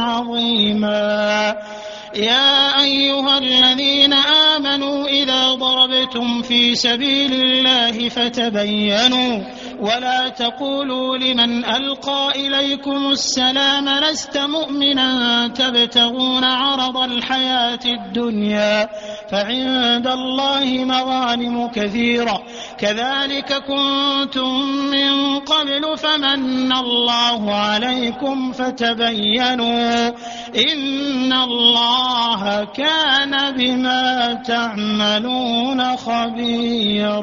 عظيما. يا أيها الذين آمنوا إذا ضربتم في سبيل الله فتبينوا ولا تقولوا لمن ألقى إليكم السلام لست مؤمنا تبتغون عرض الحياة الدنيا فعند الله مغانم كثيرة. كذلك كنتم من قبل فمن الله عليكم فتبينوا إن الله كان بما تعملون خبيرا.